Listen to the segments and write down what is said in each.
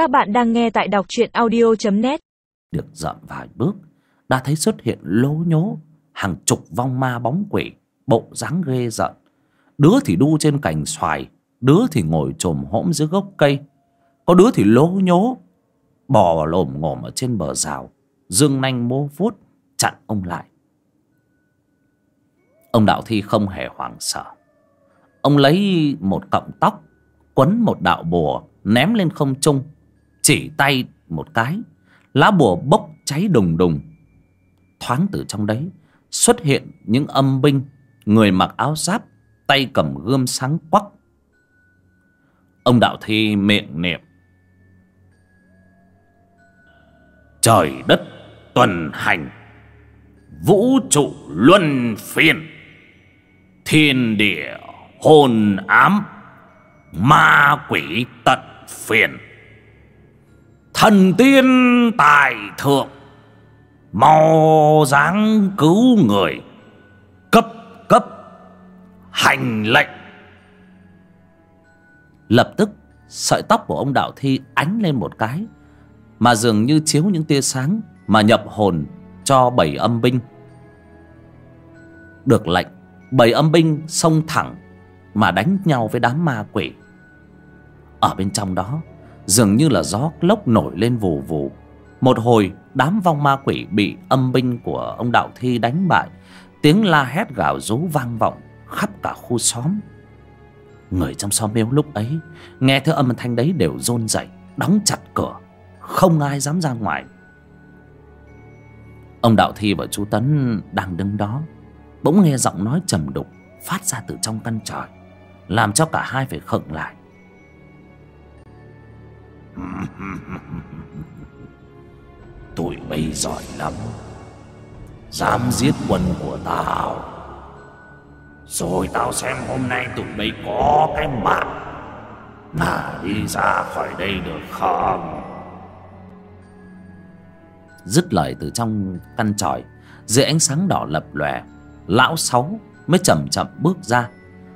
Các bạn đang nghe tại đọc truyện audio.net Được dọn vài bước, Đã thấy xuất hiện lố nhố, Hàng chục vong ma bóng quỷ, Bộ dáng ghê giận Đứa thì đu trên cành xoài, Đứa thì ngồi trồm hõm dưới gốc cây. Có đứa thì lố nhố, Bò lồm ngồm ở trên bờ rào, Dương nanh mô vuốt, Chặn ông lại. Ông Đạo Thi không hề hoảng sợ. Ông lấy một cọng tóc, Quấn một đạo bùa, Ném lên không trung chỉ tay một cái, Lá bùa bốc cháy đùng đùng. Thoáng từ trong đấy Xuất hiện những âm binh, Người mặc áo giáp, Tay cầm gươm sáng quắc. Ông Đạo Thi miệng niệm, Trời đất tuần hành, Vũ trụ luân phiên, Thiên địa hồn ám, Ma quỷ tận phiền. Thần tiên tài thượng Mau dáng cứu người, Cấp cấp Hành lệnh. Lập tức, Sợi tóc của ông Đạo Thi ánh lên một cái, Mà dường như chiếu những tia sáng Mà nhập hồn cho bảy âm binh. Được lệnh, Bảy âm binh xông thẳng Mà đánh nhau với đám ma quỷ. Ở bên trong đó Dường như là gió lốc nổi lên vù vù. Một hồi đám vong ma quỷ bị âm binh của ông Đạo Thi đánh bại. Tiếng la hét gào rú vang vọng khắp cả khu xóm. Người trong xóm miếu lúc ấy Nghe thấy âm thanh đấy đều rôn rẩy Đóng chặt cửa. Không ai dám ra ngoài. Ông Đạo Thi và chú Tấn đang đứng đó Bỗng nghe giọng nói trầm đục Phát ra từ trong căn tròi, Làm cho cả hai phải khựng lại. Tụi bay giỏi lắm. Dám giết quân của tao. Rồi tao xem hôm nay tụi bay có cái mặt Mà đi ra khỏi đây được không? Dứt lời từ trong căn tròi, Dưới ánh sáng đỏ lập lòe, Lão Sáu mới chậm chậm bước ra.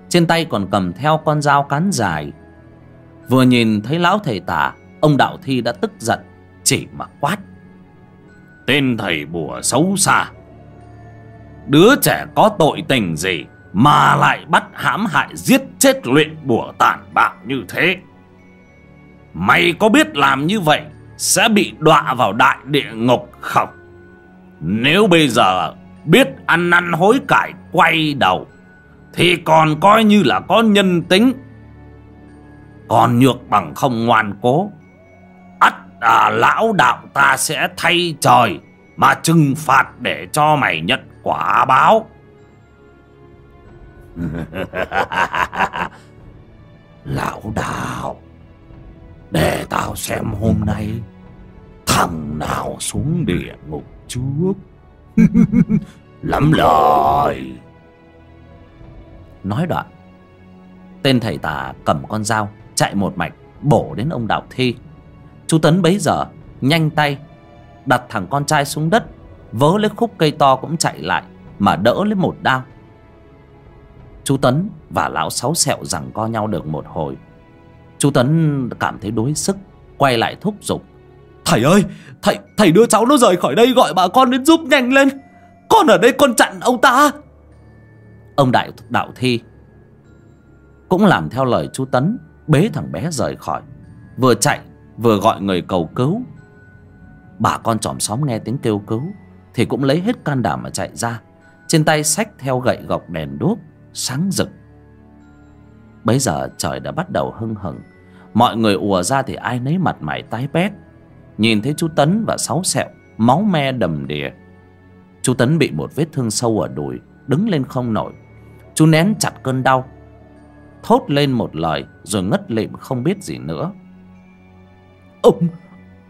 Trên tay còn cầm theo con dao cán dài. Vừa nhìn thấy lão thầy tả Ông Đạo Thi đã tức giận, Chỉ mà quát. Tên thầy bùa xấu xa. Đứa trẻ có tội tình gì Mà lại bắt hãm hại giết chết luyện bùa tàn bạo như thế? Mày có biết làm như vậy Sẽ bị đọa vào đại địa ngục không? Nếu bây giờ biết ăn năn hối cải quay đầu, Thì còn coi như là có nhân tính. Còn nhược bằng không ngoan cố à, lão đạo ta sẽ thay trời mà trừng phạt để cho mày nhận quả báo. Lão đạo để tao xem hôm nay thằng nào xuống địa ngục trước. Lắm lời. Nói đoạn tên thầy tà cầm con dao chạy một mạch bổ đến ông đạo thi chú tấn bấy giờ nhanh tay đặt thằng con trai xuống đất vớ lấy khúc cây to cũng chạy lại mà đỡ lấy một đao. Chú tấn và lão sáu sẹo rằng co nhau được một hồi. Chú tấn cảm thấy đuối sức quay lại thúc giục. Thầy ơi Thầy thầy đưa cháu nó rời khỏi đây gọi bà con đến giúp nhanh lên. Con ở đây con chặn ông ta. Ông đại đạo thi cũng làm theo lời chú tấn bế thằng bé rời khỏi vừa chạy vừa gọi người cầu cứu. Bà con chòm xóm nghe tiếng kêu cứu thì cũng lấy hết can đảm mà chạy ra. Trên tay xách theo gậy gọc đèn đuốc, sáng rực. Bấy giờ trời đã bắt đầu hưng hừng mọi người ùa ra thì ai nấy mặt mày tái bét nhìn thấy chú tấn và sáu sẹo, máu me đầm đìa. Chú tấn bị một vết thương sâu ở đùi, đứng lên không nổi. Chú nén chặt cơn đau, thốt lên một lời rồi ngất lịm không biết gì nữa. Ông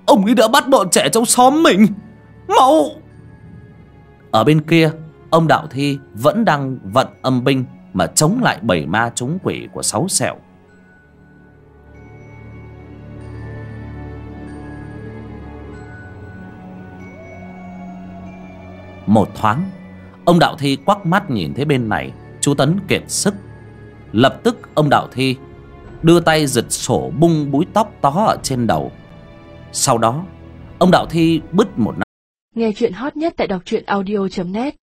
Ông ấy đã bắt bọn trẻ trong xóm mình. Mau! Ở bên kia, ông đạo thi vẫn đang vận âm binh mà chống lại bảy ma chống quỷ của sáu sẹo. Một thoáng, ông đạo thi quắc mắt nhìn thấy bên này, chú tấn kiệt sức. Lập tức ông đạo thi đưa tay giật sổ bung búi tóc tó ở trên đầu sau đó, ông đạo thi bứt một năm. Nghe chuyện hot nhất tại đọc truyện audio.net